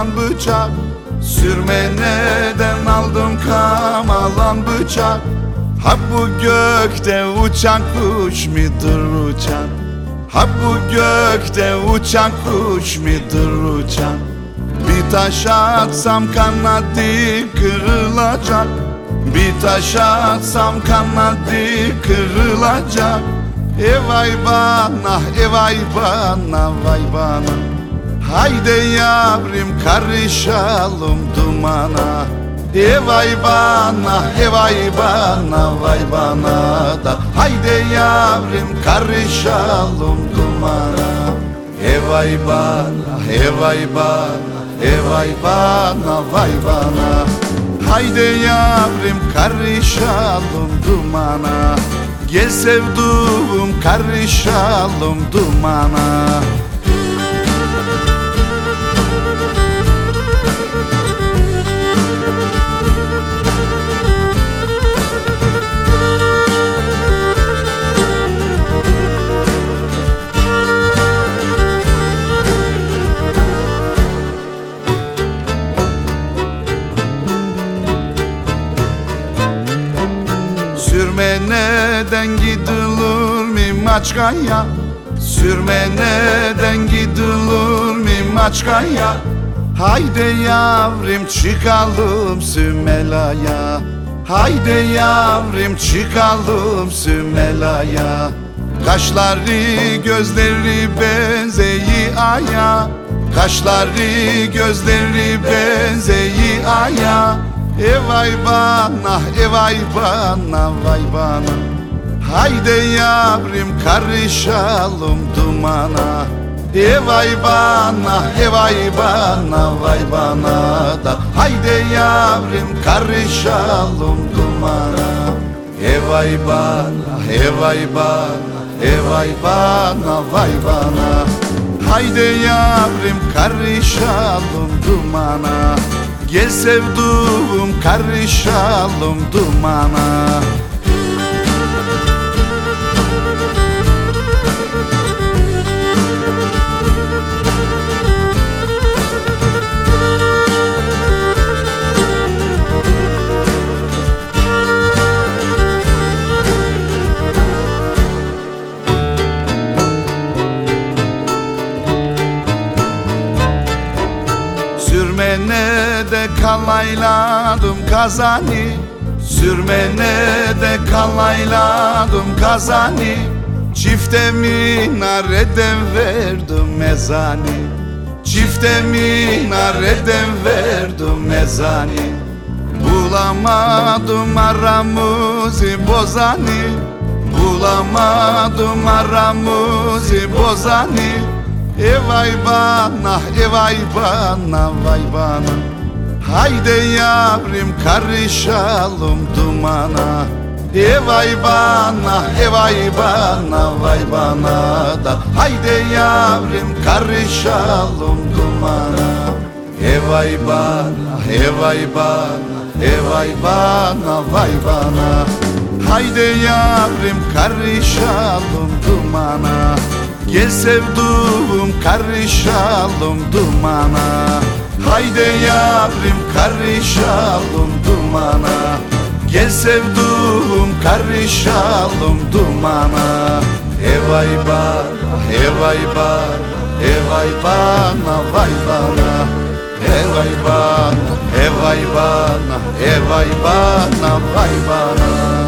Kamalan bıçak. Sürmeneden aldım kamalan bıçak. Ha bu gökte uçan kuş midir uçan? Ha bu gökte uçan kuş midir uçan? Bir taş atsam kanadı kırılacak. Bir taş atsam kanadı kırılacak. Evay bana, evay bana, vay bana Haydi yavrum karışalım dumana. Evay bana, evay bana, vay bana da. Haydi yavrum karışalım dumana. Evay bana, evay bana, evay bana, vay bana. Haydi yavrum karışalım dumana. Gel sevduğum karışalım dumana Sürmeneden gidilir mi Maçka'ya? Sürmeneden gidilir mi Maçka'ya? Haydi yavrum çıkalım Sümela'ya. Haydi yavrum çıkalım Sümela'ya. Kaşları gözleri benzeyi aya. Kaşları gözleri benzeyi aya. Evay bana, evay bana, vay bana Haydi yavrum karışalım dumana. Evay bana, evay bana, vay bana da. Haydi yavrum karışalım dumana. Evay bana, evay bana, evay bana, vay bana. Haydi yavrum karışalım dumana. Gel sevduğum karışalım dumana Sürmene de kalayladım kazani Sürmene de kalayladım kazani Çifte minareden verdim mezani Çifte minareden verdim mezani Bulamadım aramızı bozani Bulamadım aramızı bozani Evay bana, evay bana, vay bana. Haydi yavrum karışalım dumana. Evay bana, evay bana, vay bana da. Haydi yavrum karışalım dumana. Evay bana, evay bana, evay bana, vay bana. Haydi yavrum karışalım dumana Gel sevduğum karışalım dumana. Haydi yavrum karışalım dumana. Gel sevduğum karışalım dumana. Evay bana, evay bana, evay bana, vay bana. Evay bana, evay bana, evay bana, vay bana